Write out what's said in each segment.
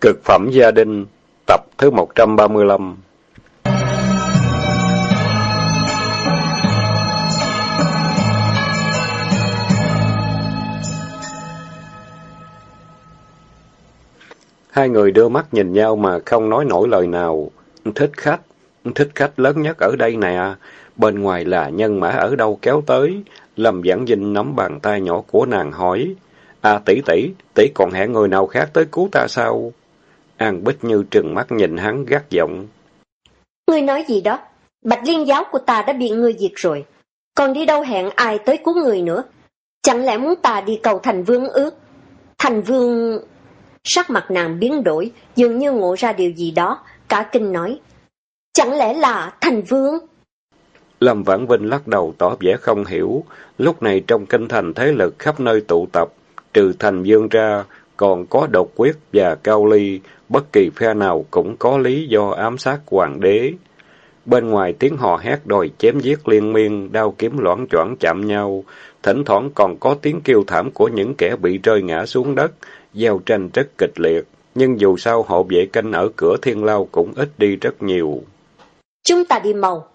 Cực phẩm gia đình, tập thứ 135 Hai người đưa mắt nhìn nhau mà không nói nổi lời nào. Thích khách, thích khách lớn nhất ở đây nè. Bên ngoài là nhân mã ở đâu kéo tới. Lâm Giảng Dinh nắm bàn tay nhỏ của nàng hỏi. À tỷ tỷ, tỷ còn hẹn người nào khác tới cứu ta sao? An Bích Như trừng mắt nhìn hắn gắt giọng. Ngươi nói gì đó? Bạch liên giáo của ta đã bị ngươi diệt rồi. Còn đi đâu hẹn ai tới cứu người nữa? Chẳng lẽ muốn ta đi cầu thành vương ước? Thành vương... Sắc mặt nàng biến đổi, dường như ngộ ra điều gì đó, cả kinh nói. Chẳng lẽ là thành vương? Lâm Vãn Vinh lắc đầu tỏ vẻ không hiểu. Lúc này trong kinh thành thế lực khắp nơi tụ tập, trừ thành dương ra, còn có độc quyết và cao ly, bất kỳ phe nào cũng có lý do ám sát hoàng đế. Bên ngoài tiếng hò hét đòi chém giết liên miên, đao kiếm loãng choảng chạm nhau, thỉnh thoảng còn có tiếng kêu thảm của những kẻ bị rơi ngã xuống đất, giao tranh rất kịch liệt, nhưng dù sao hộ vệ canh ở cửa thiên lao cũng ít đi rất nhiều. Chúng ta đi màu.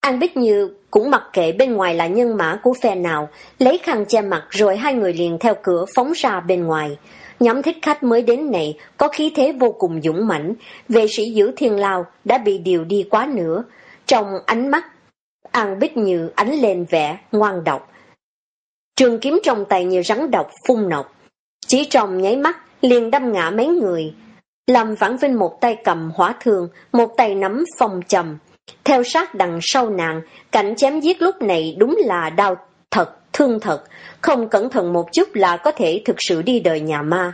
An Bích Như cũng mặc kệ bên ngoài là nhân mã của phe nào, lấy khăn che mặt rồi hai người liền theo cửa phóng ra bên ngoài. Nhóm thích khách mới đến này có khí thế vô cùng dũng mãnh, vệ sĩ giữ thiên lao đã bị điều đi quá nữa. Trong ánh mắt, An Bích Như ánh lên vẻ ngoan độc. Trường kiếm trong tay như rắn độc phun nọc. Chỉ trong nháy mắt, liền đâm ngã mấy người. Lâm Vãn Vinh một tay cầm hỏa thương, một tay nắm phong trầm. Theo sát đằng sau nạn cảnh chém giết lúc này đúng là đau thật, thương thật. Không cẩn thận một chút là có thể thực sự đi đời nhà ma.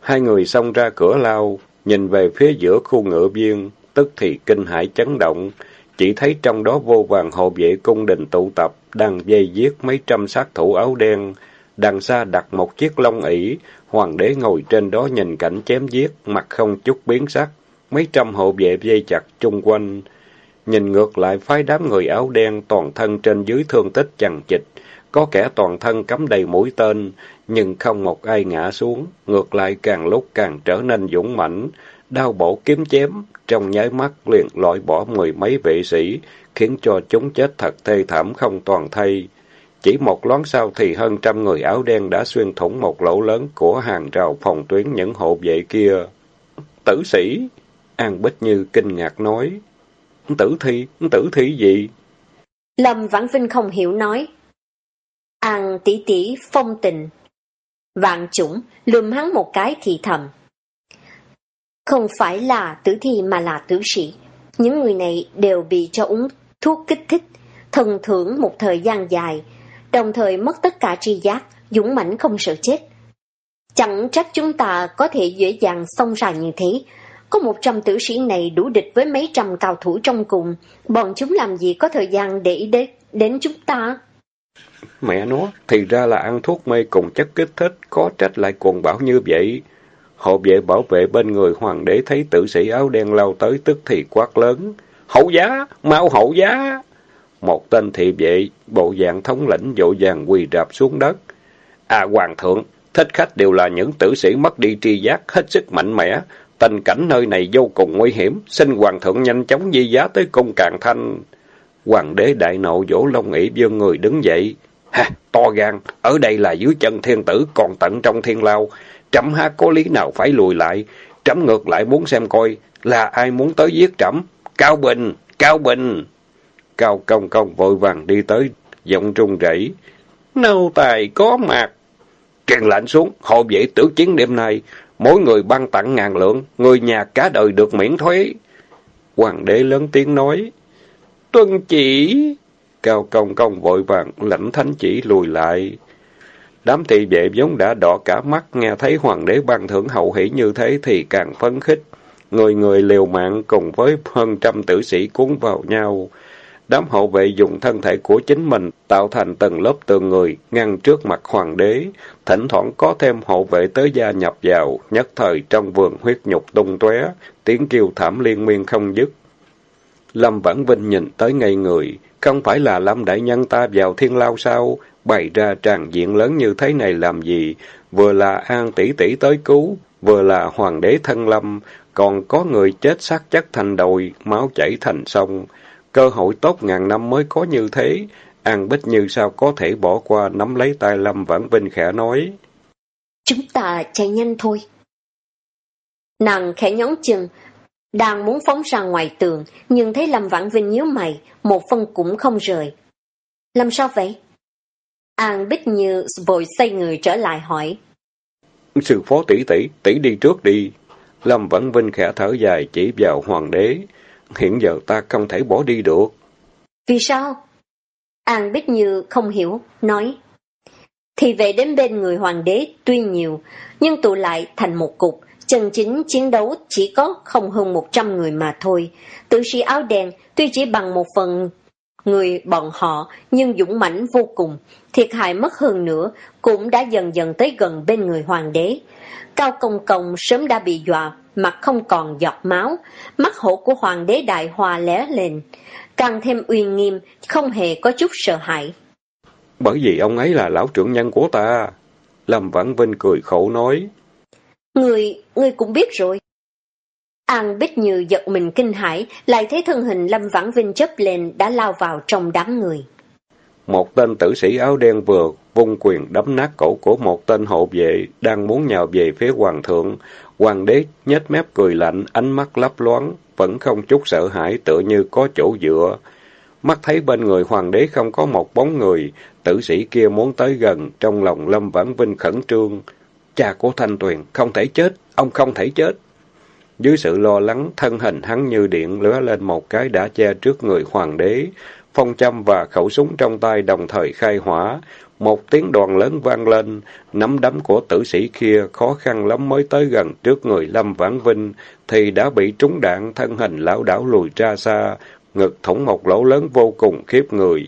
Hai người xông ra cửa lao, nhìn về phía giữa khu ngựa viên, tức thì kinh hãi chấn động. Chỉ thấy trong đó vô vàng hộ vệ cung đình tụ tập, đang dây giết mấy trăm sát thủ áo đen, Đằng xa đặt một chiếc lông ỷ, hoàng đế ngồi trên đó nhìn cảnh chém giết, mặt không chút biến sắc, mấy trăm hộ vệ dây chặt chung quanh. Nhìn ngược lại phái đám người áo đen toàn thân trên dưới thương tích chằng chịch, có kẻ toàn thân cắm đầy mũi tên, nhưng không một ai ngã xuống, ngược lại càng lúc càng trở nên dũng mãnh, đao bổ kiếm chém, trong nháy mắt liền loại bỏ mười mấy vệ sĩ, khiến cho chúng chết thật thê thảm không toàn thay. Chỉ một lón sau thì hơn trăm người áo đen đã xuyên thủng một lỗ lớn của hàng rào phòng tuyến những hộ vệ kia. Tử sĩ! An Bích Như kinh ngạc nói. Tử thi? Tử thi gì? Lâm Vãn Vinh không hiểu nói. An tỷ tỷ phong tình. Vạn chủng lùm hắn một cái thì thầm. Không phải là tử thi mà là tử sĩ. Những người này đều bị cho uống thuốc kích thích, thần thưởng một thời gian dài, đồng thời mất tất cả tri giác, dũng mãnh không sợ chết. Chẳng trách chúng ta có thể dễ dàng xông ra như thế. Có một trăm tử sĩ này đủ địch với mấy trăm cao thủ trong cùng. Bọn chúng làm gì có thời gian để đến, đến chúng ta? Mẹ nó, thì ra là ăn thuốc mê cùng chất kích thích, có trách lại cuồng bảo như vậy. Hộ vệ bảo vệ bên người hoàng đế thấy tử sĩ áo đen lao tới tức thì quát lớn. Hậu giá! Mau hậu giá! Một tên thị vệ, bộ dạng thống lĩnh dội vàng quỳ rạp xuống đất. À hoàng thượng, thích khách đều là những tử sĩ mất đi tri giác hết sức mạnh mẽ. Tình cảnh nơi này vô cùng nguy hiểm, xin hoàng thượng nhanh chóng di giá tới cung càn thanh. Hoàng đế đại nộ vỗ lông ỉ dương người đứng dậy. Ha, to gan, ở đây là dưới chân thiên tử, còn tận trong thiên lao. Trẫm ha có lý nào phải lùi lại, trẫm ngược lại muốn xem coi, là ai muốn tới giết trẫm. Cao Bình, Cao Bình! Cao Công Công vội vàng đi tới, giọng trung rẩy. Nâu tài có mặt. Truyền lệnh xuống, hộ vệ tử chiến đêm nay, mỗi người ban tặng ngàn lượng, người nhà cả đời được miễn thuế. Hoàng đế lớn tiếng nói. Tuân chỉ. Cao Công Công vội vàng lãnh thánh chỉ lùi lại. Đám thị vệ vốn đã đỏ cả mắt, nghe thấy hoàng đế ban thưởng hậu hỷ như thế thì càng phấn khích. Người người liều mạng cùng với hơn trăm tử sĩ cuốn vào nhau. Đám hộ vệ dùng thân thể của chính mình tạo thành từng lớp tường người ngăn trước mặt hoàng đế, thỉnh thoảng có thêm hộ vệ tới gia nhập vào, nhất thời trong vườn huyết nhục tung tóe, tiếng kêu thảm liên miên không dứt. Lâm Vãn Vinh nhìn tới ngay người, không phải là Lâm Đại Nhân ta vào thiên lao sao, bày ra tràn diện lớn như thế này làm gì, vừa là an tỷ tỷ tới cứu, vừa là hoàng đế thân lâm, còn có người chết xác chất thành đồi, máu chảy thành sông. Cơ hội tốt ngàn năm mới có như thế, An Bích Như sao có thể bỏ qua nắm lấy tay Lâm Vãn Vinh khẽ nói. Chúng ta chạy nhanh thôi. Nàng khẽ nhón chân, đang muốn phóng ra ngoài tường, nhưng thấy Lâm Vãn Vinh nhíu mày, một phân cũng không rời. Làm sao vậy? An Bích Như vội xoay người trở lại hỏi. Sư phó tỷ tỷ, tỷ đi trước đi. Lâm Vãn Vinh khẽ thở dài chỉ vào hoàng đế. Hiện giờ ta không thể bỏ đi được. Vì sao? An Bích Như không hiểu, nói. Thì về đến bên người hoàng đế tuy nhiều, nhưng tụ lại thành một cục, chân chính chiến đấu chỉ có không hơn một trăm người mà thôi. Tự sĩ áo đen tuy chỉ bằng một phần người bọn họ nhưng dũng mãnh vô cùng, thiệt hại mất hơn nữa cũng đã dần dần tới gần bên người hoàng đế. Cao Công Công sớm đã bị dọa, mặt không còn giọt máu, mắt hổ của hoàng đế đại hòa lé lên, càng thêm uy nghiêm, không hề có chút sợ hãi. Bởi vì ông ấy là lão trưởng nhân của ta. Lâm Vãn Vinh cười khổ nói. Người, người cũng biết rồi. An Bích Như giật mình kinh hãi, lại thấy thân hình Lâm Vãn Vinh chớp lên đã lao vào trong đám người. Một tên tử sĩ áo đen vừa vung quyền đấm nát cổ của một tên hộ vệ đang muốn nhào về phía hoàng thượng. Hoàng đế nhếch mép cười lạnh, ánh mắt lấp loáng, vẫn không chút sợ hãi tựa như có chỗ dựa. Mắt thấy bên người hoàng đế không có một bóng người, tử sĩ kia muốn tới gần, trong lòng Lâm Vãn Vinh khẩn trương. Cha của Thanh Tuyền, không thể chết, ông không thể chết. Dưới sự lo lắng, thân hình hắn như điện lóe lên một cái đã che trước người hoàng đế. Phong châm và khẩu súng trong tay đồng thời khai hỏa. Một tiếng đoàn lớn vang lên, nắm đấm của tử sĩ kia khó khăn lắm mới tới gần trước người Lâm Vãn Vinh, thì đã bị trúng đạn thân hình lão đảo lùi ra xa, ngực thủng một lỗ lớn vô cùng khiếp người.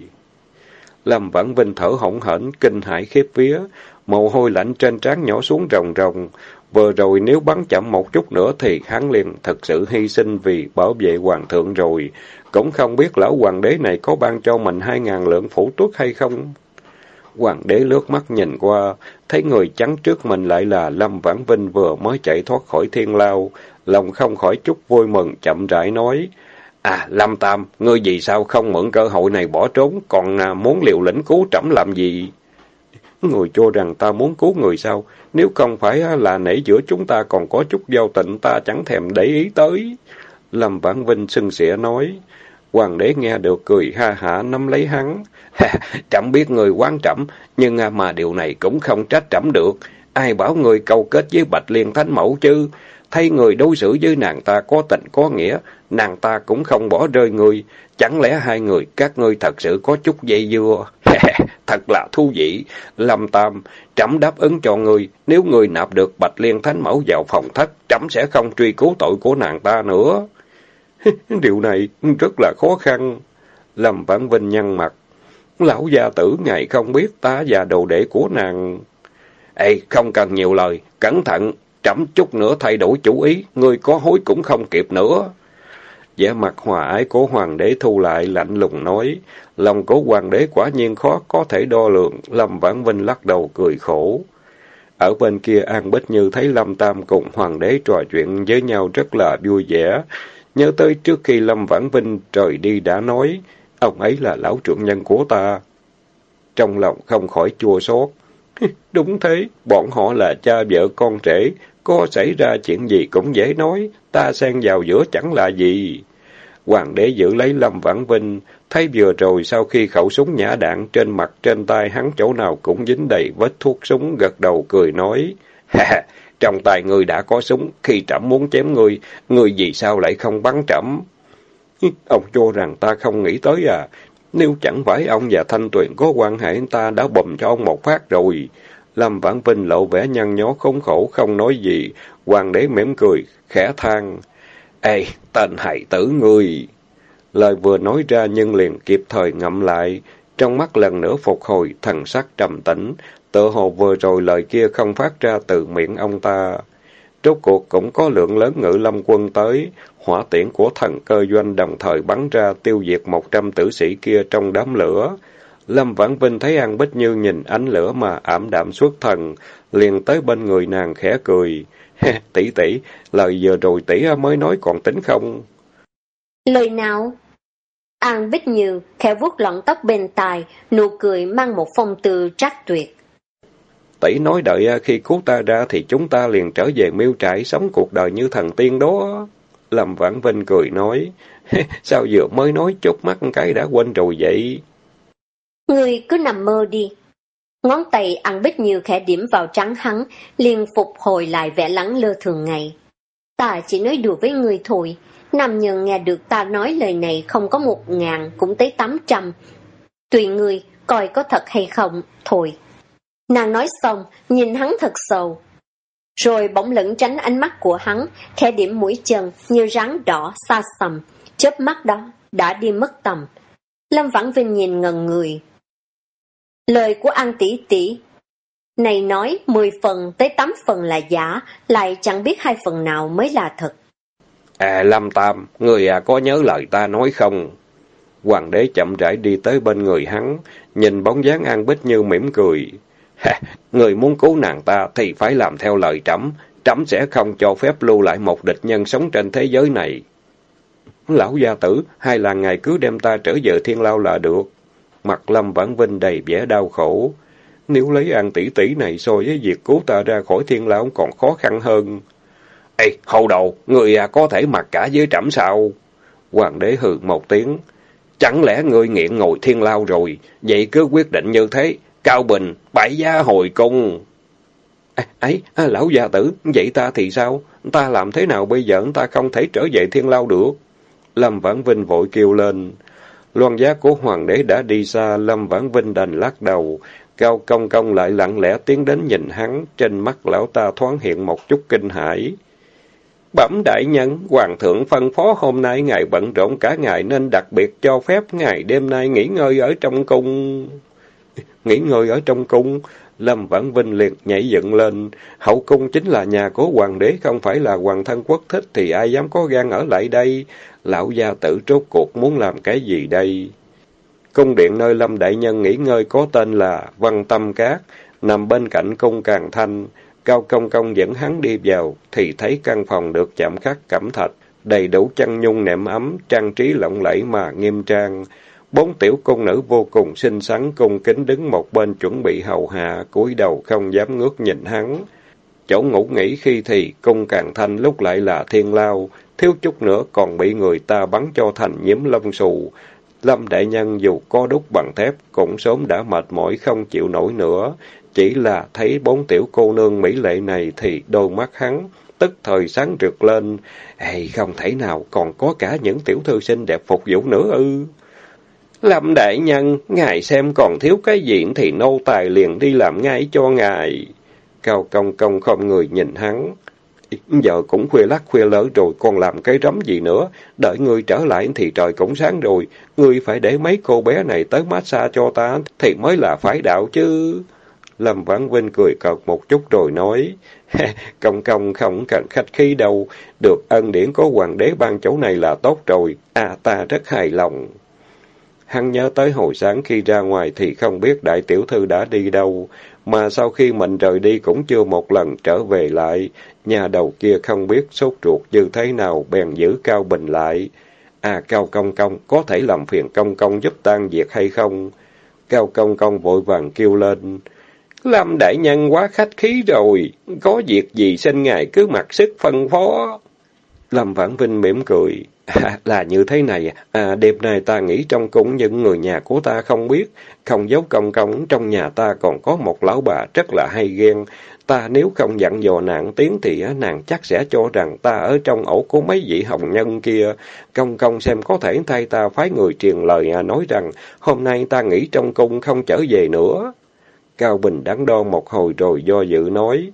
Lâm Vãn Vinh thở hổn hển, kinh hãi khiếp vía, mồ hôi lạnh trên trán nhỏ xuống ròng ròng. Vừa rồi nếu bắn chậm một chút nữa thì hắn liền thật sự hy sinh vì bảo vệ hoàng thượng rồi. Cũng không biết lão hoàng đế này có ban cho mình hai ngàn lượng phủ tuất hay không? Hoàng đế lướt mắt nhìn qua, thấy người trắng trước mình lại là Lâm Vãn Vinh vừa mới chạy thoát khỏi thiên lao. Lòng không khỏi chút vui mừng, chậm rãi nói. À, Lâm Tam, ngươi vì sao không mượn cơ hội này bỏ trốn, còn à, muốn liều lĩnh cứu trẫm làm gì? Người cho rằng ta muốn cứu người sao? Nếu không phải à, là nãy giữa chúng ta còn có chút giao tịnh ta chẳng thèm để ý tới. Lâm Vãn Vinh sưng sỉa nói. Hoàng đế nghe được cười ha hả nắm lấy hắn. trẫm biết người quan trẫm, nhưng à, mà điều này cũng không trách trẫm được. Ai bảo người câu kết với Bạch Liên Thánh Mẫu chứ? Thấy người đối xử với nàng ta có tình có nghĩa, nàng ta cũng không bỏ rơi người. Chẳng lẽ hai người các ngươi thật sự có chút dây dưa? thật là thú vị. Lâm Tam, trẫm đáp ứng cho người. nếu người nạp được Bạch Liên Thánh Mẫu vào phòng thất, trẫm sẽ không truy cứu tội của nàng ta nữa. Điều này rất là khó khăn. Lâm Vãn Vinh nhăn mặt. Lão gia tử ngài không biết ta và đồ đệ của nàng. Ê, không cần nhiều lời, cẩn thận, trẫm chút nữa thay đổi chủ ý, ngươi có hối cũng không kịp nữa. vẻ mặt hòa ái của hoàng đế thu lại lạnh lùng nói, lòng của hoàng đế quả nhiên khó có thể đo lường, Lâm Vãn Vinh lắc đầu cười khổ. Ở bên kia An Bích Như thấy Lâm Tam cùng hoàng đế trò chuyện với nhau rất là vui vẻ, nhớ tới trước khi Lâm Vãn Vinh trời đi đã nói, ông ấy là lão trưởng nhân của ta. Trong lòng không khỏi chua xót. Đúng thế, bọn họ là cha vợ con rể, có xảy ra chuyện gì cũng dễ nói, ta xen vào giữa chẳng là gì. Hoàng đế giữ lấy Lâm Vãn Vinh, thấy vừa rồi sau khi khẩu súng nhả đạn trên mặt trên tay hắn chỗ nào cũng dính đầy vết thuốc súng, gật đầu cười nói, trong tay người đã có súng, khi trẫm muốn chém người, người vì sao lại không bắn trẫm? Ông cho rằng ta không nghĩ tới à, nếu chẳng phải ông và Thanh Tuyền có quan hệ, ta đã bầm cho ông một phát rồi. Lâm Vãn Vinh lộ vẻ nhăn nhó khốn khổ, không nói gì. Hoàng đế mỉm cười, khẽ than. Ê, tên hại tử ngươi! Lời vừa nói ra nhưng liền kịp thời ngậm lại. Trong mắt lần nữa phục hồi, thần sắc trầm tĩnh. Tự hồ vừa rồi lời kia không phát ra từ miệng ông ta. Rốt cuộc cũng có lượng lớn ngự lâm quân tới, hỏa tiễn của thần cơ doanh đồng thời bắn ra tiêu diệt một trăm tử sĩ kia trong đám lửa. Lâm Vãn Vinh thấy An Bích Như nhìn ánh lửa mà ảm đạm suốt thần, liền tới bên người nàng khẽ cười. tỷ tỷ, lời vừa rồi tỷ mới nói còn tính không? Lời nào? An Bích Như khẽ vuốt lọn tóc bên tai, nụ cười mang một phong từ trắc tuyệt. Tỷ nói đợi à, khi cứu ta ra thì chúng ta liền trở về miêu trại sống cuộc đời như thần tiên đó. Lâm Vãn Vinh cười nói, sao vừa mới nói chút mắt cái đã quên rồi vậy? Người cứ nằm mơ đi. Ngón tay ăn bích nhiều khẽ điểm vào trắng hắn, liền phục hồi lại vẻ lắng lơ thường ngày. Ta chỉ nói đùa với người thôi, nam nhân nghe được ta nói lời này không có một ngàn cũng tới tám trăm. Tùy người, coi có thật hay không, thôi. Nàng nói xong, nhìn hắn thật sầu. Rồi bỗng lẫn tránh ánh mắt của hắn, khẽ điểm mũi chân như rắn đỏ xa xầm, chớp mắt đó, đã đi mất tầm. Lâm Vãn Vinh nhìn ngần người. Lời của An tỷ tỷ này nói 10 phần tới 8 phần là giả, lại chẳng biết hai phần nào mới là thật. À Lâm Tam, người à có nhớ lời ta nói không? Hoàng đế chậm rãi đi tới bên người hắn, nhìn bóng dáng An Bích Như mỉm cười. Người muốn cứu nàng ta thì phải làm theo lời trẫm, trẫm sẽ không cho phép lưu lại một địch nhân sống trên thế giới này. Lão gia tử, hay là ngài cứ đem ta trở về thiên lao là được. Mặt Lâm Vãn Vinh đầy vẻ đau khổ. Nếu lấy an tỷ tỷ này so với việc cứu ta ra khỏi thiên lao còn khó khăn hơn. Ê, hầu đầu, người à có thể mặc cả với trẫm sao? Hoàng đế hừ một tiếng. Chẳng lẽ người nghiện ngồi thiên lao rồi, vậy cứ quyết định như thế, Cao Bình, bảy gia hồi cung. À, ấy, à, lão gia tử, vậy ta thì sao? Ta làm thế nào bây giờ ta không thể trở về thiên lao được? Lâm Vãn Vinh vội kêu lên. Loan giá của hoàng đế đã đi xa, Lâm Vãn Vinh đành lắc đầu. Cao công công lại lặng lẽ tiến đến nhìn hắn, trên mắt lão ta thoáng hiện một chút kinh hãi. Bẩm đại nhân, hoàng thượng phân phó hôm nay ngài bận rộn cả ngày nên đặc biệt cho phép ngài đêm nay nghỉ ngơi ở trong cung. Nghỉ ngơi ở trong cung, Lâm Vãn Vinh liệt nhảy dựng lên. Hậu cung chính là nhà của hoàng đế, không phải là hoàng thân quốc thích thì ai dám có gan ở lại đây. Lão gia tử trốt cuộc muốn làm cái gì đây? Cung điện nơi Lâm Đại Nhân nghỉ ngơi có tên là Văn Tâm Cát, nằm bên cạnh cung Càng Thanh. Cao Công Công dẫn hắn đi vào, thì thấy căn phòng được chạm khắc cẩm thạch, đầy đủ chăn nhung nệm ấm, trang trí lộng lẫy mà nghiêm trang. Bốn tiểu cung nữ vô cùng xinh xắn cung kính đứng một bên chuẩn bị hầu hạ, cúi đầu không dám ngước nhìn hắn. Chỗ ngủ nghỉ khi thì cung càng thanh lúc lại là thiên lao, thiếu chút nữa còn bị người ta bắn cho thành nhiễm lông xù. Lâm đại nhân dù có đúc bằng thép cũng sớm đã mệt mỏi không chịu nổi nữa, chỉ là thấy bốn tiểu cô nương mỹ lệ này thì đôi mắt hắn tức thời sáng rực lên. Hay không thể nào còn có cả những tiểu thư xinh đẹp phục vụ nữa ư? Lâm đại nhân, ngài xem còn thiếu cái gì thì nô tài liền đi làm ngay cho ngài. Cao công công không người nhìn hắn. Giờ cũng khuya lắc khuya lỡ rồi, còn làm cái rắm gì nữa. Đợi ngươi trở lại thì trời cũng sáng rồi. Ngươi phải để mấy cô bé này tới massage cho ta, thì mới là phải đạo chứ. Lâm Vãn Vinh cười cợt một chút rồi nói, công công không cần khách khí đâu, được ân điển có hoàng đế ban chỗ này là tốt rồi, à ta rất hài lòng. Hắn nhớ tới hồi sáng khi ra ngoài thì không biết đại tiểu thư đã đi đâu, mà sau khi mình rời đi cũng chưa một lần trở về lại. Nhà đầu kia không biết sốt ruột như thế nào, bèn giữ Cao Bình lại. À, Cao Công Công, có thể làm phiền Công Công giúp tan việc hay không? Cao Công Công vội vàng kêu lên. Lâm đại nhân quá khách khí rồi, có việc gì xin ngài cứ mặc sức phân phó. Lâm Vãn Vinh mỉm cười. À, là như thế này, à, đêm nay ta nghĩ trong cung những người nhà của ta không biết, không giấu công công, trong nhà ta còn có một lão bà rất là hay ghen. Ta nếu không dặn dò nàng tiếng thì nàng chắc sẽ cho rằng ta ở trong ổ của mấy vị hồng nhân kia. Công công xem có thể thay ta phái người truyền lời à, nói rằng hôm nay ta nghĩ trong cung không trở về nữa. Cao Bình đắn đo một hồi rồi do dự nói.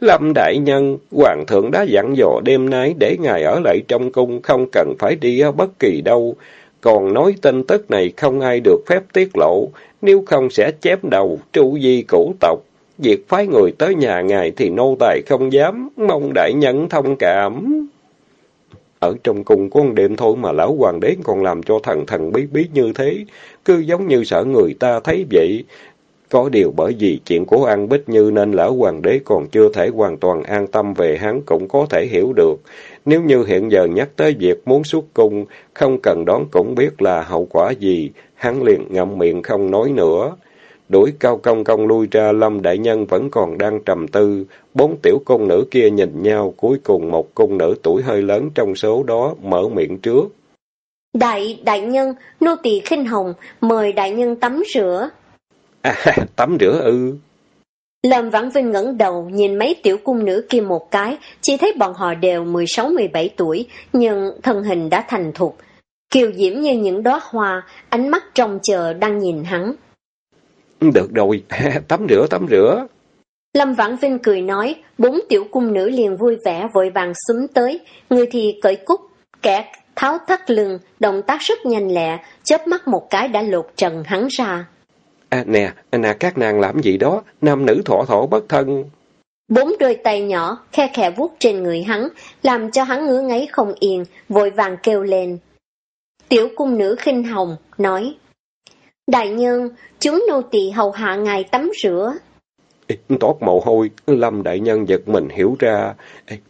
Lâm Đại Nhân, Hoàng thượng đã dặn dò đêm nay để ngài ở lại trong cung, không cần phải đi ở bất kỳ đâu. Còn nói tin tức này không ai được phép tiết lộ, nếu không sẽ chém đầu, tru di cũ tộc. Việc phái người tới nhà ngài thì nô tài không dám, mong Đại Nhân thông cảm. Ở trong cung có đêm thôi mà lão hoàng đế còn làm cho thần thần bí bí như thế, cứ giống như sợ người ta thấy vậy. Có điều bởi vì chuyện của An Bích Như nên lão hoàng đế còn chưa thể hoàn toàn an tâm về hắn cũng có thể hiểu được. Nếu như hiện giờ nhắc tới việc muốn xuất cung, không cần đón cũng biết là hậu quả gì, hắn liền ngậm miệng không nói nữa. Đuổi cao công công lui ra, Lâm Đại Nhân vẫn còn đang trầm tư. Bốn tiểu cung nữ kia nhìn nhau, cuối cùng một cung nữ tuổi hơi lớn trong số đó mở miệng trước. Đại, đại nhân, nô tỳ khinh hồng, mời đại nhân tắm rửa. À, tắm rửa ư. Lâm Vãn Vinh ngẩng đầu nhìn mấy tiểu cung nữ kia một cái, chỉ thấy bọn họ đều 16-17 tuổi, nhưng thân hình đã thành thục. Kiều diễm như những đóa hoa, ánh mắt trông chờ đang nhìn hắn. Được rồi, tắm rửa, tắm rửa. Lâm Vãn Vinh cười nói, bốn tiểu cung nữ liền vui vẻ vội vàng xúm tới, người thì cởi cúc, kẻ tháo thắt lưng, động tác rất nhanh lẹ, chớp mắt một cái đã lột trần hắn ra. À nè, nè các nàng làm gì đó, nam nữ thọ thọ bất thân. Bốn đôi tay nhỏ, khe khẽ vuốt trên người hắn, làm cho hắn ngứa ngáy không yên, vội vàng kêu lên. Tiểu cung nữ khinh hồng, nói, Đại nhân, chúng nô tỳ hầu hạ ngài tắm rửa. Tốt mồ hôi, Lâm đại nhân giật mình hiểu ra,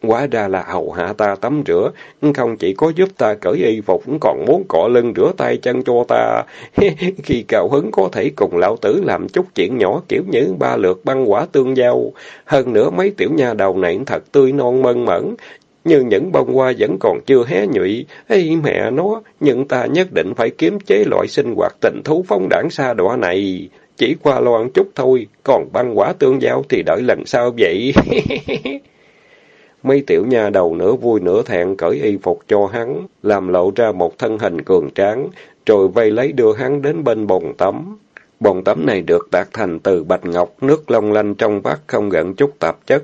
quá ra là hầu hạ ta tắm rửa, không chỉ có giúp ta cởi y phục, còn muốn cọ lưng rửa tay chân cho ta. Khi cao hứng có thể cùng lão tử làm chút chuyện nhỏ kiểu như ba lượt băng quả tương giao. Hơn nữa mấy tiểu nha đầu này thật tươi non mơn mẫn, như những bông hoa vẫn còn chưa hé nhụy. Ê mẹ nó, nhưng ta nhất định phải kiếm chế loại sinh hoạt tình thú phóng đảng xa đọa này. Chỉ qua loạn chút thôi, còn băng quả tương giao thì đợi lần sau vậy. Mấy tiểu nha đầu nửa vui nửa thẹn cởi y phục cho hắn, làm lộ ra một thân hình cường tráng, rồi vây lấy đưa hắn đến bên bồn tắm. Bồn tắm này được tạc thành từ bạch ngọc, nước long lanh trong vắt không gần chút tạp chất.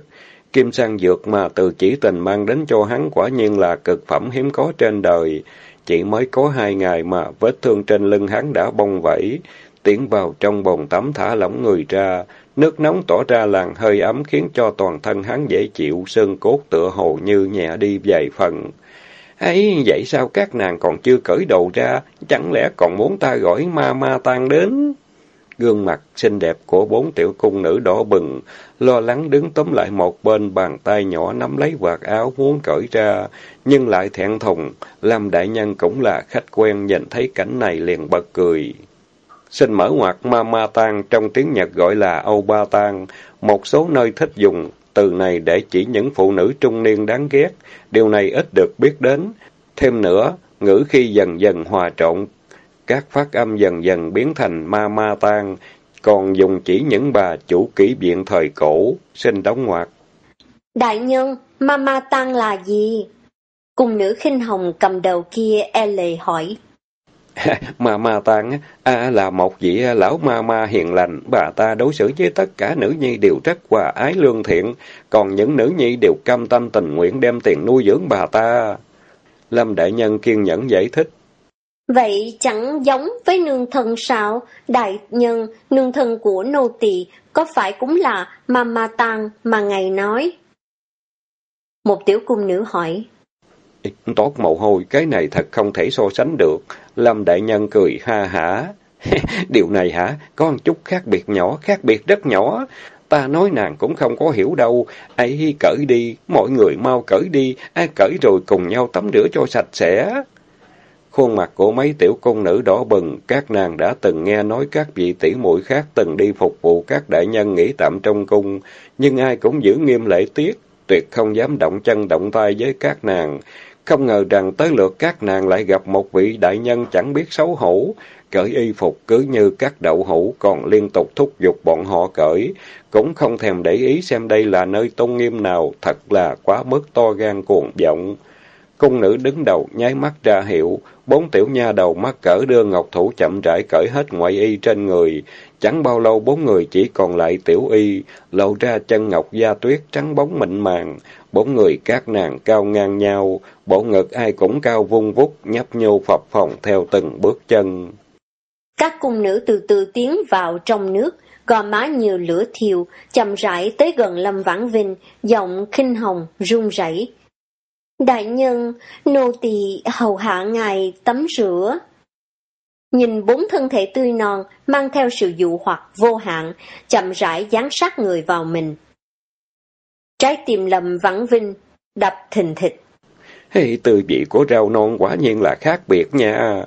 Kim sang dược mà từ chỉ tình mang đến cho hắn quả nhiên là cực phẩm hiếm có trên đời. Chỉ mới có hai ngày mà vết thương trên lưng hắn đã bong vẫy, tiến vào trong bồn tắm thả lỏng người ra, nước nóng tỏ ra làn hơi ấm khiến cho toàn thân hắn dễ chịu, xương cốt tựa hồ như nhẹ đi vài phần. ấy vậy sao các nàng còn chưa cởi đầu ra, chẳng lẽ còn muốn ta gọi ma ma tan đến? Gương mặt xinh đẹp của bốn tiểu cung nữ đỏ bừng, lo lắng đứng tóm lại một bên bàn tay nhỏ nắm lấy vạt áo muốn cởi ra, nhưng lại thẹn thùng. làm đại nhân cũng là khách quen nhìn thấy cảnh này liền bật cười. Xin mở ngoặt ma ma tan trong tiếng Nhật gọi là Âu Ba Tan, một số nơi thích dùng từ này để chỉ những phụ nữ trung niên đáng ghét, điều này ít được biết đến. Thêm nữa, ngữ khi dần dần hòa trộn, các phát âm dần dần biến thành ma ma tan, còn dùng chỉ những bà chủ kỹ viện thời cổ, xin đóng ngoặc. Đại nhân, ma ma tan là gì? Cùng nữ khinh hồng cầm đầu kia e lệ hỏi. ma ma tan à, là một vị lão ma ma hiền lành, bà ta đối xử với tất cả nữ nhi đều rất hòa ái lương thiện, còn những nữ nhi đều cam tâm tình nguyện đem tiền nuôi dưỡng bà ta. Lâm Đại Nhân kiên nhẫn giải thích. Vậy chẳng giống với nương thần sao? Đại nhân, nương thần của nô tỳ có phải cũng là Ma Ma Tang mà ngài nói? Một tiểu cung nữ hỏi. Tốt mồ hôi, cái này thật không thể so sánh được. Lâm Đại Nhân cười ha hả. Điều này hả? Có một chút khác biệt nhỏ, khác biệt rất nhỏ. Ta nói nàng cũng không có hiểu đâu. ấy cởi đi, mọi người mau cởi đi, ai cởi rồi cùng nhau tắm rửa cho sạch sẽ. Khuôn mặt của mấy tiểu công nữ đỏ bừng, các nàng đã từng nghe nói các vị tỷ muội khác từng đi phục vụ các đại nhân nghỉ tạm trong cung, nhưng ai cũng giữ nghiêm lễ tiết, tuyệt không dám động chân động tay với các nàng. Không ngờ rằng tới lượt các nàng lại gặp một vị đại nhân chẳng biết xấu hổ, cởi y phục cứ như các đậu hũ còn liên tục thúc giục bọn họ cởi, cũng không thèm để ý xem đây là nơi tôn nghiêm nào, thật là quá mức to gan cuồng vọng. Cung nữ đứng đầu nháy mắt ra hiệu, bốn tiểu nha đầu mắt cỡ đưa ngọc thủ chậm rãi cởi hết ngoại y trên người. Chẳng bao lâu bốn người chỉ còn lại tiểu y, lộ ra chân ngọc da tuyết trắng bóng mịn màng. Bốn người các nàng cao ngang nhau, bộ ngực ai cũng cao vung vút, nhấp nhô phập phồng theo từng bước chân. Các cung nữ từ từ tiến vào trong nước, gò má nhiều lửa thiêu, chậm rãi tới gần Lâm Vãn Vinh, giọng khinh hồng, run rẩy. Đại nhân, nô tỳ hầu hạ ngài tắm rửa nhìn bốn thân thể tươi non, mang theo sự dụ hoặc vô hạn, chậm rãi dán sát người vào mình. Trái tim lầm vắng vinh, đập thình thịch. Hey, từ vị của rau non quả nhiên là khác biệt nha.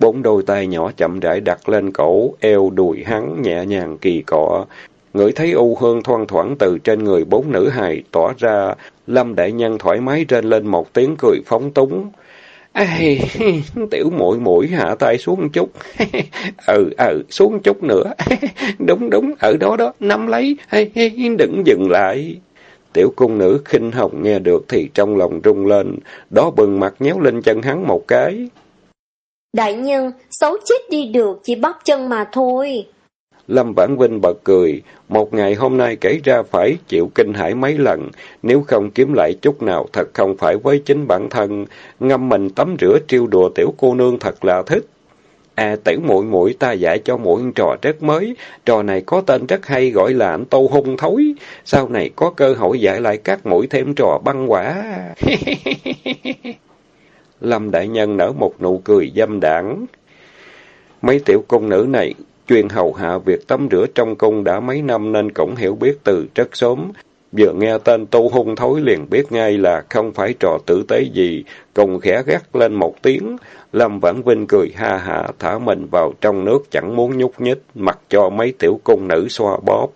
Bốn đôi tay nhỏ chậm rãi đặt lên cổ, eo đùi hắn nhẹ nhàng kỳ cọ. Ngửi thấy u hương thoang thoảng từ trên người bốn nữ hài tỏa ra, Lâm Đại Nhân thoải mái trên lên một tiếng cười phóng túng. Ê, tiểu muội muội hạ tay xuống chút. ừ, ừ, xuống chút nữa. đúng, đúng, ở đó đó, nắm lấy, đừng dừng lại. Tiểu cung nữ khinh hồng nghe được thì trong lòng rung lên, đó bừng mặt nhéo lên chân hắn một cái. Đại nhân, xấu chết đi được, chỉ bắp chân mà thôi. Lâm Vãn Vinh bật cười, một ngày hôm nay kể ra phải chịu kinh hãi mấy lần, nếu không kiếm lại chút nào thật không phải với chính bản thân, ngâm mình tắm rửa trêu đùa tiểu cô nương thật là thích. À tiểu muội muội ta dạy cho muội trò rất mới, trò này có tên rất hay gọi là anh tô hung thối, sau này có cơ hội dạy lại các muội thêm trò băng quả. Lâm đại nhân nở một nụ cười dâm đảng. Mấy tiểu công nữ này chuyên hầu hạ việc tắm rửa trong cung đã mấy năm nên cũng hiểu biết từ rất sớm. Vừa nghe tên tu hung thối liền biết ngay là không phải trò tử tế gì, cùng khẽ gắt lên một tiếng. Lâm Vãn Vinh cười ha hạ thả mình vào trong nước chẳng muốn nhúc nhích, mặc cho mấy tiểu cung nữ xoa bóp.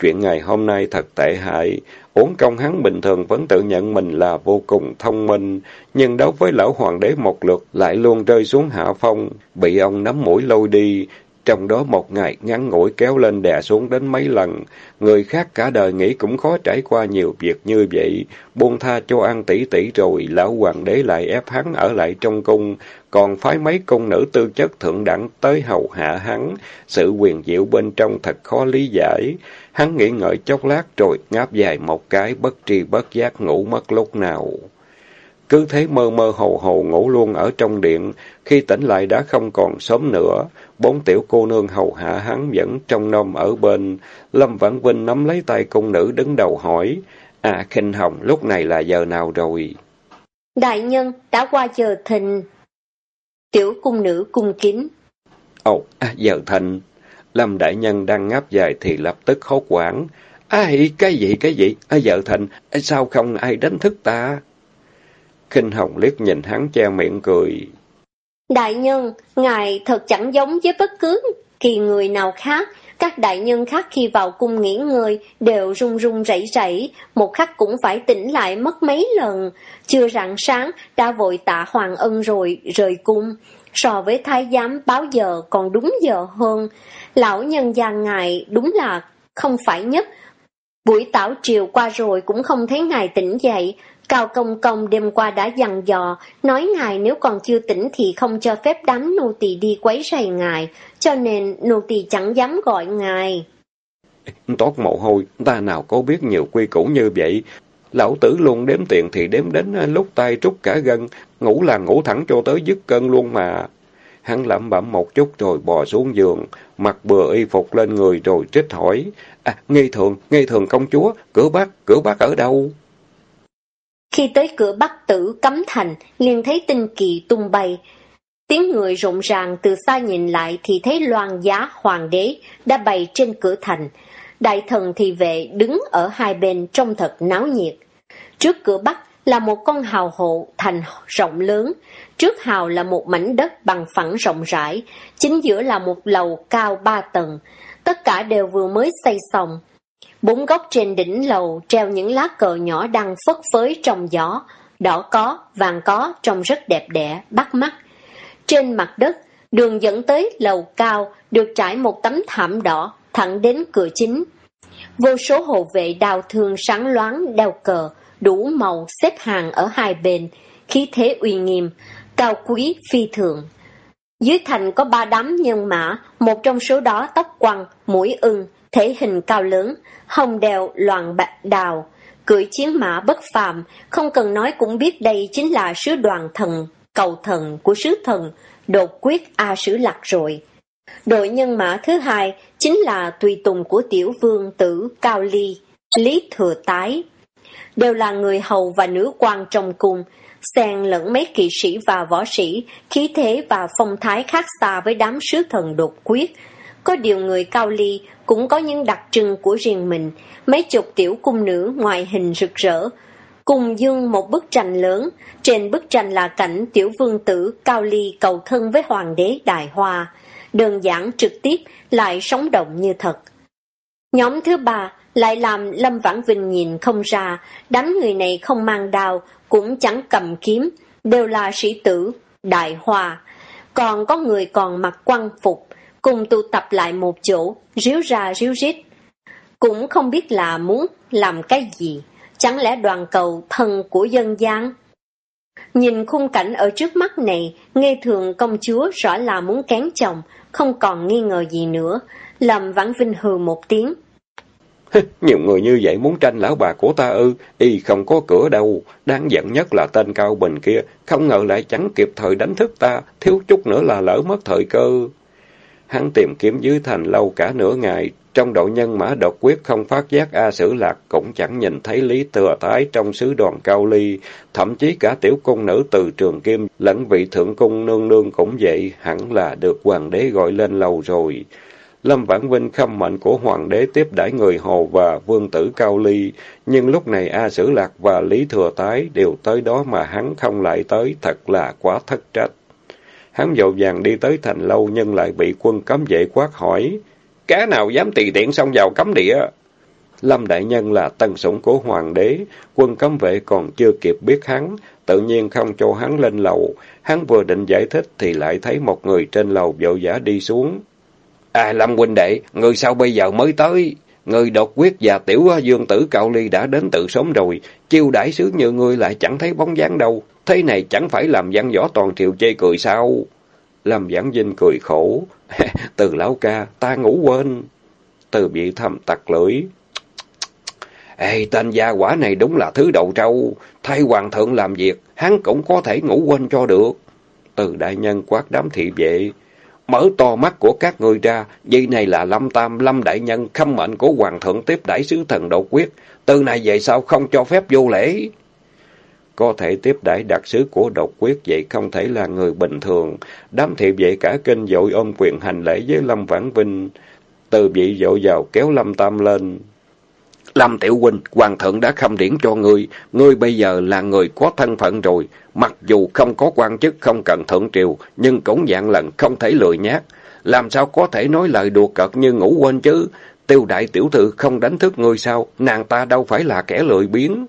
Chuyện ngày hôm nay thật tệ hại, uống công hắn bình thường vẫn tự nhận mình là vô cùng thông minh, nhưng đối với lão hoàng đế một lượt lại luôn rơi xuống hạ phong, bị ông nắm mũi lôi đi, trong đó một ngày ngắn ngủi kéo lên đè xuống đến mấy lần, người khác cả đời nghĩ cũng khó trải qua nhiều việc như vậy, buông tha cho ăn tỷ tỷ rồi, lão hoàng đế lại ép hắn ở lại trong cung, còn phái mấy cung nữ tư chất thượng đẳng tới hầu hạ hắn, sự quyền diệu bên trong thật khó lý giải. Hắn nghĩ ngợi chốc lát rồi ngáp dài một cái, bất tri bất giác ngủ mất lúc nào. Cứ thế mơ mơ hồ hồ ngủ luôn ở trong điện, khi tỉnh lại đã không còn sớm nữa. Bốn tiểu cô nương hầu hạ hắn vẫn trong nôm ở bên. Lâm Vãn Vinh nắm lấy tay cung nữ đứng đầu hỏi. À, khinh hồng, lúc này là giờ nào rồi? Đại nhân, đã qua giờ thình. Tiểu cung nữ cung kính. Ồ, à, giờ thình. Lâm đại nhân đang ngáp dài thì lập tức hốt quảng. Ai, cái gì, cái gì? À, giờ thình, sao không ai đánh thức ta? Kinh Hồng liếc nhìn hắn che miệng cười. Đại nhân, ngài thật chẳng giống với bất cứ kỳ người nào khác. Các đại nhân khác khi vào cung nghỉ ngơi đều run run rẩy rẩy, một khắc cũng phải tỉnh lại mất mấy lần. Chưa rạng sáng đã vội tạ hoàng ân rồi rời cung. So với thái giám báo giờ còn đúng giờ hơn. Lão nhân gia ngài đúng là không phải nhất. Buổi tảo triều qua rồi cũng không thấy ngài tỉnh dậy, Cao Công Công đêm qua đã dặn dò, nói ngài nếu còn chưa tỉnh thì không cho phép đám nô tỳ đi quấy rầy ngài, cho nên nô tỳ chẳng dám gọi ngài. Tốt mồ hôi, ta nào có biết nhiều quy củ như vậy. Lão tử luôn đếm tiền thì đếm đến lúc tay trút cả gân, ngủ là ngủ thẳng cho tới dứt cân luôn mà. Hắn lẩm bẩm một chút rồi bò xuống giường, mặc bừa y phục lên người rồi trích hỏi. À, nghi thường, nghi thường công chúa, cửa bác, cửa bác ở đâu? Khi tới cửa Bắc Tử cấm thành, liền thấy tinh kỳ tung bay. Tiếng người rộn ràng từ xa nhìn lại thì thấy loan giá hoàng đế đã bày trên cửa thành. Đại thần thì vệ đứng ở hai bên trông thật náo nhiệt. Trước cửa Bắc là một con hào hộ thành rộng lớn. Trước hào là một mảnh đất bằng phẳng rộng rãi. Chính giữa là một lầu cao ba tầng. Tất cả đều vừa mới xây xong. Bốn góc trên đỉnh lầu treo những lá cờ nhỏ đang phất phới trong gió, đỏ có, vàng có, trông rất đẹp đẽ, bắt mắt. Trên mặt đất, đường dẫn tới lầu cao được trải một tấm thảm đỏ thẳng đến cửa chính. Vô số hộ vệ đào thương sáng loáng đeo cờ, đủ màu xếp hàng ở hai bên, khí thế uy nghiêm, cao quý phi thường. Dưới thành có ba đám nhân mã, một trong số đó tóc quăng, mũi ưng, thể hình cao lớn, hồng đèo loạn bạch đào, cưỡi chiến mã bất phàm, không cần nói cũng biết đây chính là sứ đoàn thần, cầu thần của sứ thần, đột quyết A Sử Lạc rồi. Đội nhân mã thứ hai chính là tùy tùng của tiểu vương tử Cao Ly, Lý Thừa Tái. đều là người hầu và nữ quan trong cung, xen lẫn mấy kỵ sĩ và võ sĩ, khí thế và phong thái khác xa với đám sứ thần đột quyết. Có điều người cao ly cũng có những đặc trưng của riêng mình, mấy chục tiểu cung nữ ngoại hình rực rỡ, cùng dương một bức tranh lớn, trên bức tranh là cảnh tiểu vương tử cao ly cầu thân với hoàng đế Đại Hoa, đơn giản trực tiếp lại sống động như thật. Nhóm thứ ba lại làm Lâm Vãn Vinh nhìn không ra, đám người này không mang đao, cũng chẳng cầm kiếm, đều là sĩ tử, đại hòa. Còn có người còn mặc quan phục, cùng tụ tập lại một chỗ, ríu ra ríu rít. Cũng không biết là muốn làm cái gì, chẳng lẽ đoàn cầu thần của dân gian? Nhìn khung cảnh ở trước mắt này, nghe thường công chúa rõ là muốn kén chồng, không còn nghi ngờ gì nữa. Lâm Vãn Vinh hừ một tiếng, nhiều người như vậy muốn tranh lão bà của ta ư, y không có cửa đâu. Đáng giận nhất là tên Cao Bình kia, không ngờ lại chẳng kịp thời đánh thức ta, thiếu chút nữa là lỡ mất thời cơ. Hắn tìm kiếm dưới thành lâu cả nửa ngày, trong đội nhân mã độc quyết không phát giác A Sử Lạc, cũng chẳng nhìn thấy Lý Thừa Thái trong sứ đoàn Cao Ly, thậm chí cả tiểu cung nữ từ Trường Kim, lẫn vị thượng cung nương nương cũng vậy, hẳn là được hoàng đế gọi lên lầu rồi. Lâm Vãn Vinh khâm mệnh của hoàng đế tiếp đãi người Hồ và vương tử Cao Ly, nhưng lúc này A Sử Lạc và Lý Thừa Tái đều tới đó mà hắn không lại tới, thật là quá thất trách. Hắn dầu vàng đi tới thành lâu nhưng lại bị quân cấm vệ quát hỏi, cá nào dám tùy tiện xông vào cấm địa? Lâm Đại Nhân là tân sủng của hoàng đế, quân cấm vệ còn chưa kịp biết hắn, tự nhiên không cho hắn lên lầu. Hắn vừa định giải thích thì lại thấy một người trên lầu vội vã đi xuống. À Lâm huynh đệ, người sao bây giờ mới tới? Người độc quyết và tiểu dương tử Cạo Ly đã đến từ sớm rồi, chiêu đại sứ như ngươi lại chẳng thấy bóng dáng đâu. Thế này chẳng phải làm văn võ toàn triều chê cười sao? làm Giảng Vinh cười khổ. từ lão ca, ta ngủ quên. Từ bị thầm tặc lưỡi. Ê, tên gia quả này đúng là thứ đầu trâu. Thay hoàng thượng làm việc, hắn cũng có thể ngủ quên cho được. Từ đại nhân quát đám thị vệ. Mở to mắt của các ngươi ra, vị này là Lâm Tam, Lâm Đại Nhân, khâm mệnh của Hoàng thượng tiếp đãi sứ thần độ quyết. Từ này về sau không cho phép vô lễ. Có thể tiếp đãi đặc sứ của độc quyết vậy không thể là người bình thường. Đám thiệp vậy cả kinh dội ôm quyền hành lễ với Lâm Vãn Vinh. Từ vị dội vào kéo Lâm Tam lên. Lâm Tiểu Huynh, Hoàng thượng đã khâm điển cho ngươi, ngươi bây giờ là người có thân phận rồi, mặc dù không có quan chức không cần thượng triều, nhưng cũng dạng lần không thể lười nhát. Làm sao có thể nói lời đùa cợt như ngủ quên chứ? Tiêu đại tiểu thư không đánh thức ngươi sao? Nàng ta đâu phải là kẻ lười biếng.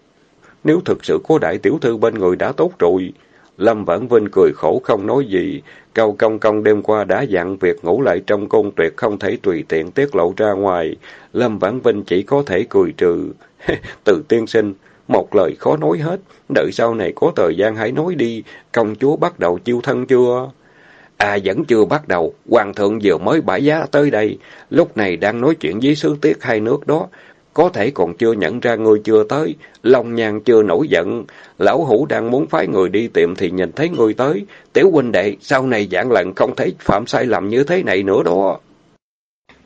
Nếu thực sự có đại tiểu thư bên người đã tốt rồi. Lâm Vãn Vinh cười khổ không nói gì. Cao công công đêm qua đã dặn việc ngủ lại trong cung tuyệt không thể tùy tiện tiết lộ ra ngoài. Lâm Vãn Vinh chỉ có thể cười trừ. Từ tiên sinh, một lời khó nói hết. Đợi sau này có thời gian hãy nói đi. Công chúa bắt đầu chiêu thân chưa? À vẫn chưa bắt đầu, hoàng thượng vừa mới bãi giá tới đây, lúc này đang nói chuyện với sứ tiết hai nước đó, có thể còn chưa nhận ra người chưa tới, lòng nhàn chưa nổi giận. Lão Hủ đang muốn phái người đi tìm thì nhìn thấy người tới. Tiểu huynh đệ, sau này dạng lần không thể phạm sai lầm như thế này nữa đó.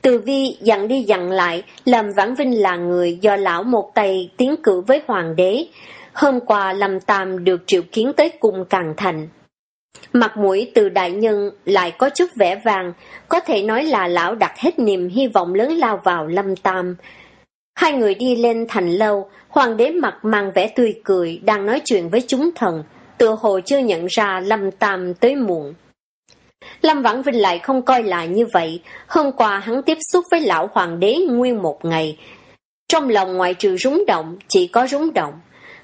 Từ vi dặn đi dặn lại, làm Vãn Vinh là người do lão một tay tiến cử với hoàng đế. Hôm qua Lâm Tam được triệu kiến tới cung Càng Thành. Mặt mũi từ đại nhân lại có chút vẻ vàng, có thể nói là lão đặt hết niềm hy vọng lớn lao vào Lâm Tam. Hai người đi lên thành lâu, hoàng đế mặt mang vẻ tươi cười, đang nói chuyện với chúng thần, tựa hồ chưa nhận ra Lâm Tam tới muộn. Lâm Vãn Vinh lại không coi là như vậy, hôm qua hắn tiếp xúc với lão hoàng đế nguyên một ngày. Trong lòng ngoại trừ rúng động, chỉ có rúng động.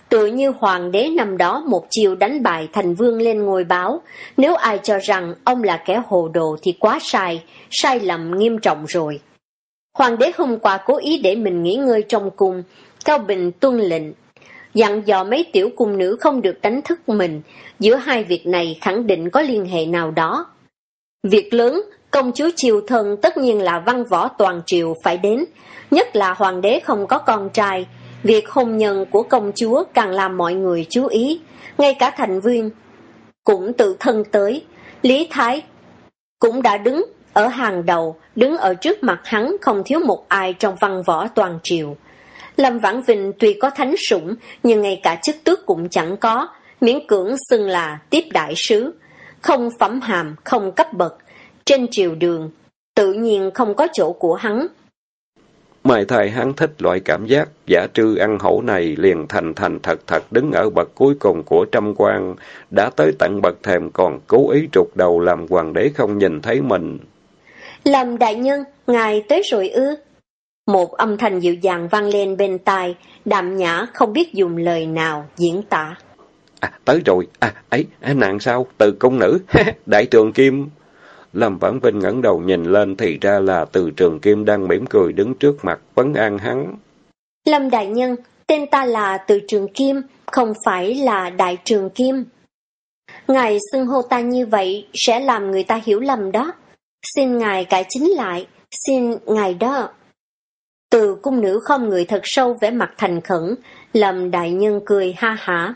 tựa như hoàng đế năm đó một chiều đánh bại thành vương lên ngôi báo, nếu ai cho rằng ông là kẻ hồ đồ thì quá sai, sai lầm nghiêm trọng rồi. Hoàng đế hôm qua cố ý để mình nghỉ ngơi trong cung, Cao Bình tuân lệnh, dặn dò mấy tiểu cung nữ không được đánh thức mình, giữa hai việc này khẳng định có liên hệ nào đó. Việc lớn, công chúa triều thần tất nhiên là văn võ toàn triều phải đến, nhất là hoàng đế không có con trai, việc hôn nhân của công chúa càng làm mọi người chú ý, ngay cả thành viên cũng tự thân tới, Lý Thái cũng đã đứng ở hàng đầu, đứng ở trước mặt hắn không thiếu một ai trong văn võ toàn triều. Lâm Vãn Vinh tuy có thánh sủng, nhưng ngay cả chức tước cũng chẳng có, miễn cưỡng xưng là tiếp đại sứ. Không phẩm hàm, không cấp bậc, trên triều đường, tự nhiên không có chỗ của hắn. Mai thầy hắn thích loại cảm giác giả trư ăn hổ này liền thành thành thật thật đứng ở bậc cuối cùng của trăm quan, đã tới tận bậc thềm còn cố ý trục đầu làm hoàng đế không nhìn thấy mình. Lâm đại nhân, ngài tới rồi ư? Một âm thanh dịu dàng vang lên bên tai, đạm nhã không biết dùng lời nào diễn tả. À, tới rồi, à, ấy, à, nàng sao, từ công nữ, đại trường kim. Lâm Vãn Vinh ngẩng đầu nhìn lên thì ra là từ trường kim đang mỉm cười đứng trước mặt vấn an hắn. Lâm đại nhân, tên ta là từ trường kim, không phải là đại trường kim. Ngài xưng hô ta như vậy sẽ làm người ta hiểu lầm đó. Xin ngài cải chính lại, xin ngài đó. Từ cung nữ không người thật sâu vẻ mặt thành khẩn, lầm đại nhân cười ha hả.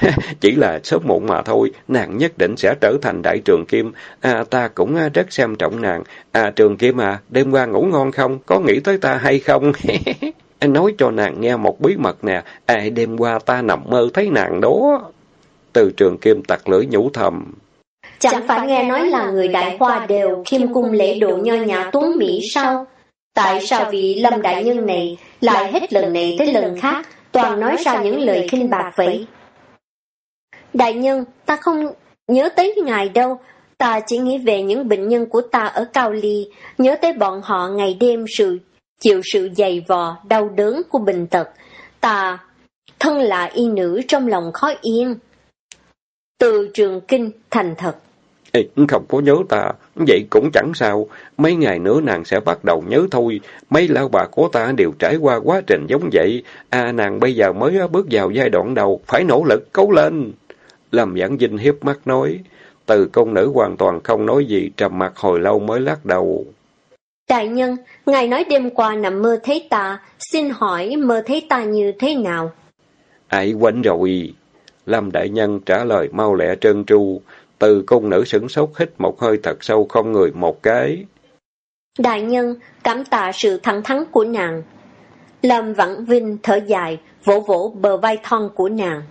Chỉ là sớm muộn mà thôi, nàng nhất định sẽ trở thành đại trường kim. À, ta cũng à, rất xem trọng nàng. À, trường kim à, đêm qua ngủ ngon không? Có nghĩ tới ta hay không? Nói cho nàng nghe một bí mật nè. À, đêm qua ta nằm mơ thấy nàng đó. Từ trường kim tặc lưỡi nhủ thầm. Chẳng phải nghe nói là người đại hoa đều khiêm cung lễ độ nho nhã tuấn Mỹ sao? Tại sao vị lâm đại nhân này lại hết lần này tới lần khác toàn nói ra những lời khinh bạc vậy? Đại nhân, ta không nhớ tới ngài đâu, ta chỉ nghĩ về những bệnh nhân của ta ở Cao Ly, nhớ tới bọn họ ngày đêm sự chịu sự dày vò, đau đớn của bệnh tật. Ta, thân là y nữ trong lòng khó yên. Từ trường kinh thành thật. Ê, không có nhớ ta, vậy cũng chẳng sao, mấy ngày nữa nàng sẽ bắt đầu nhớ thôi, mấy lão bà của ta đều trải qua quá trình giống vậy, à nàng bây giờ mới bước vào giai đoạn đầu, phải nỗ lực, cố lên. Lâm Giảng Vinh hiếp mắt nói, từ công nữ hoàn toàn không nói gì, trầm mặt hồi lâu mới lắc đầu. Đại nhân, ngài nói đêm qua nằm mơ thấy ta, xin hỏi mơ thấy ta như thế nào? Ai quên rồi. Lâm Đại Nhân trả lời mau lẹ trơn tru, từ công nữ sửng sốt hít một hơi thật sâu không người một cái. Đại nhân, cảm tạ sự thẳng thắn của nàng. Lâm Vãn Vinh thở dài, vỗ vỗ bờ vai thon của nàng.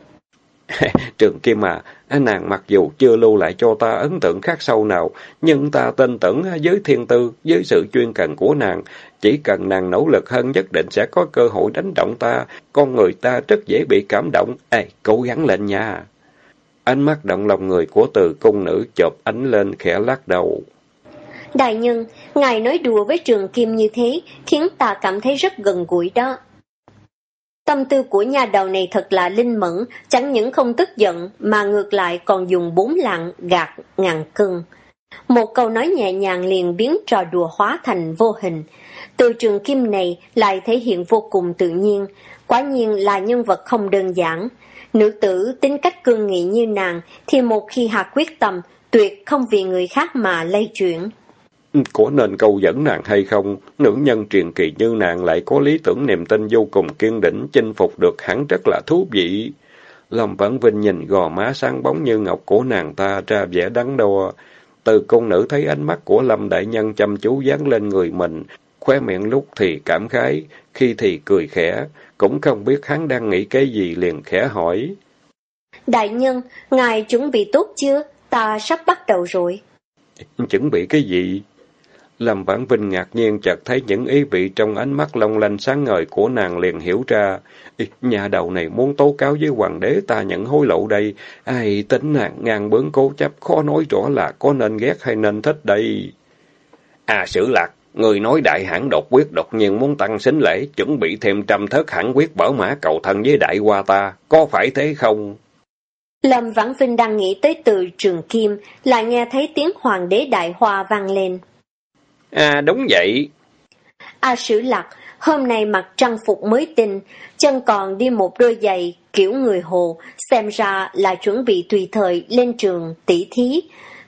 Trường Kim à, nàng mặc dù chưa lưu lại cho ta ấn tượng khác sâu nào, nhưng ta tin tưởng với thiên tư, với sự chuyên cần của nàng, chỉ cần nàng nỗ lực hơn nhất định sẽ có cơ hội đánh động ta, con người ta rất dễ bị cảm động. Ê, cố gắng lên nha! Ánh mắt động lòng người của từ cung nữ chộp ánh lên khẽ lắc đầu. Đại nhân, ngài nói đùa với trường kim như thế, khiến ta cảm thấy rất gần gũi đó. Tâm tư của nhà đầu này thật là linh mẫn, chẳng những không tức giận, mà ngược lại còn dùng bốn lạng gạt ngàn cân. Một câu nói nhẹ nhàng liền biến trò đùa hóa thành vô hình. Từ trường kim này lại thể hiện vô cùng tự nhiên, quả nhiên là nhân vật không đơn giản. Nữ tử tính cách cương nghị như nàng thì một khi hạ quyết tâm, tuyệt không vì người khác mà lây chuyển. Ừ, có nên câu dẫn nàng hay không? Nữ nhân truyền kỳ như nàng lại có lý tưởng niềm tin vô cùng kiên định, chinh phục được hắn rất là thú vị. Lâm Vãn Vinh nhìn gò má sáng bóng như ngọc của nàng ta ra vẻ đắng đo. Từ công nữ thấy ánh mắt của Lâm Đại Nhân chăm chú dán lên người mình, khóe miệng lúc thì cảm khái, khi thì cười khẽ, cũng không biết hắn đang nghĩ cái gì liền khẽ hỏi. Đại nhân, ngài chuẩn bị tốt chưa? Ta sắp bắt đầu rồi. Chuẩn bị cái gì? Lâm Vãn Vinh ngạc nhiên chợt thấy những ý vị trong ánh mắt long lanh sáng ngời của nàng liền hiểu ra. Nhà đầu này muốn tố cáo với hoàng đế ta nhận hối lộ đây. Ai tính nàng ngang bướng cố chấp khó nói rõ là có nên ghét hay nên thích đây. À sử lạc, người nói đại hãn đột quyết đột nhiên muốn tăng xính lễ, chuẩn bị thêm trăm thất hãn quyết bảo mã cầu thân với đại hoa ta. Có phải thế không? Lâm Vãn Vinh đang nghĩ tới từ trường kim, lại nghe thấy tiếng hoàng đế đại hoa vang lên. À đúng vậy. A Sử Lạc hôm nay mặc trang phục mới tinh, chân còn đi một đôi giày kiểu người Hồ, xem ra là chuẩn bị tùy thời lên trường tỷ thí.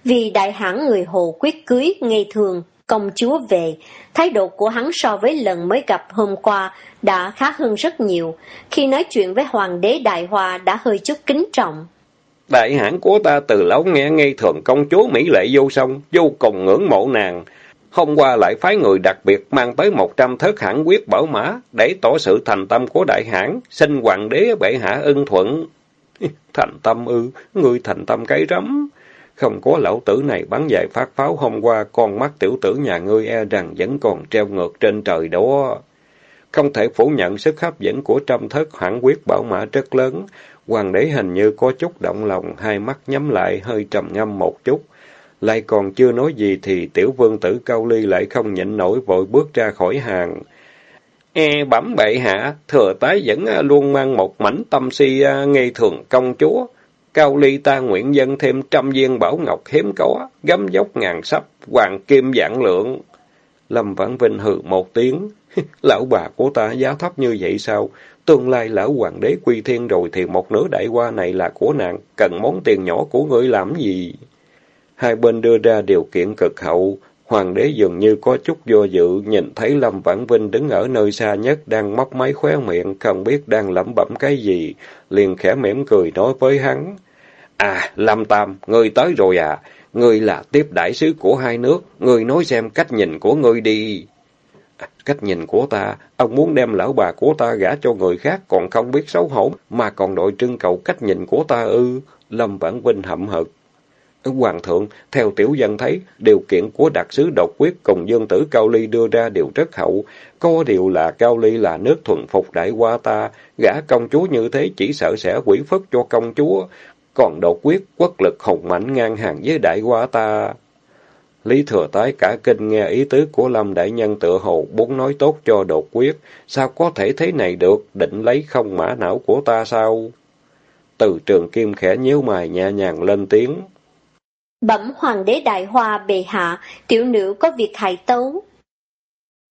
Vì đại hãn người Hồ quyết cưới ngày thường, công chúa về, thái độ của hắn so với lần mới gặp hôm qua đã khá hơn rất nhiều. Khi nói chuyện với hoàng đế Đại hòa đã hơi chút kính trọng. Đại hãn của ta từ lâu nghe ngây thường công chúa Mỹ lệ vô song, vô cùng ngưỡng mộ nàng. Hôm qua lại phái người đặc biệt mang tới một trăm thớt hãn quyết bảo mã để tỏ sự thành tâm của đại hãn, xin hoàng đế bệ hạ ưng thuận. thành tâm ư, người thành tâm cái rắm. Không có lão tử này bắn dài phát pháo hôm qua, con mắt tiểu tử nhà ngươi e rằng vẫn còn treo ngược trên trời đó. Không thể phủ nhận sức hấp dẫn của trăm thất hoảng quyết bảo mã rất lớn. Hoàng đế hình như có chút động lòng, hai mắt nhắm lại, hơi trầm ngâm một chút. Lại còn chưa nói gì thì tiểu vương tử Cao Ly lại không nhịn nổi vội bước ra khỏi hàng. E bẩm bệ hạ, thừa tái vẫn luôn mang một mảnh tâm si à, nghi thường công chúa. Cao Ly ta nguyện dân thêm trăm viên bảo ngọc hiếm có, gấm dốc ngàn sắp, hoàng kim dạng lượng. Lâm Vãn Vinh hừ một tiếng. lão bà của ta giá thấp như vậy sao? Tương lai lão hoàng đế quy thiên rồi thì một nửa đại qua này là của nàng, cần món tiền nhỏ của ngươi làm gì? Hai bên đưa ra điều kiện cực hậu. Hoàng đế dường như có chút do dự, nhìn thấy Lâm Vãn Vinh đứng ở nơi xa nhất, đang móc máy khóe miệng, không biết đang lẩm bẩm cái gì, liền khẽ mỉm cười nói với hắn. À, Lâm Tam, ngươi tới rồi à? Ngươi là tiếp đại sứ của hai nước, ngươi nói xem cách nhìn của ngươi đi. À, cách nhìn của ta, ông muốn đem lão bà của ta gả cho người khác còn không biết xấu hổ, mà còn đội trưng cầu cách nhìn của ta ư. Lâm Vãn Vinh hậm hực. Hoàng thượng, theo tiểu dân thấy, điều kiện của đặc sứ độc quyết cùng dương tử Cao Ly đưa ra đều rất hậu. Có điều là Cao Ly là nước thuần phục đại qua ta, gã công chúa như thế chỉ sợ sẽ quỷ phất cho công chúa. Còn độc quyết, quốc lực hùng mạnh ngang hàng với đại qua ta. Lý thừa tái cả kinh nghe ý tứ của Lâm Đại Nhân tự hồ muốn nói tốt cho đột quyết. Sao có thể thế này được, định lấy không mã não của ta sao? Từ trường kim khẽ nhíu mày nhẹ nhàng lên tiếng. Bẩm hoàng đế đại hoa bề hạ, tiểu nữ có việc hại tấu.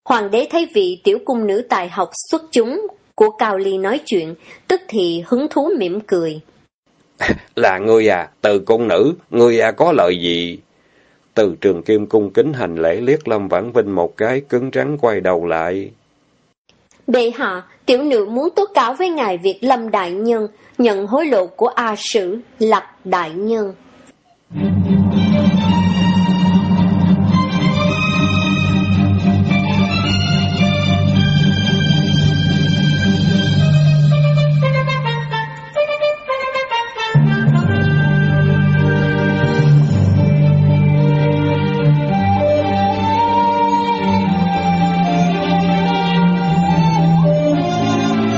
Hoàng đế thấy vị tiểu cung nữ tài học xuất chúng của Cao Ly nói chuyện, tức thì hứng thú mỉm cười. Là ngươi à, từ cung nữ, ngươi à có lợi gì? Từ trường kim cung kính hành lễ liếc Lâm Vãn Vinh một cái, cứng rắn quay đầu lại. Bệ hạ, tiểu nữ muốn tố cáo với ngài việc Lâm Đại Nhân nhận hối lộ của A Sử, Lạc Đại Nhân.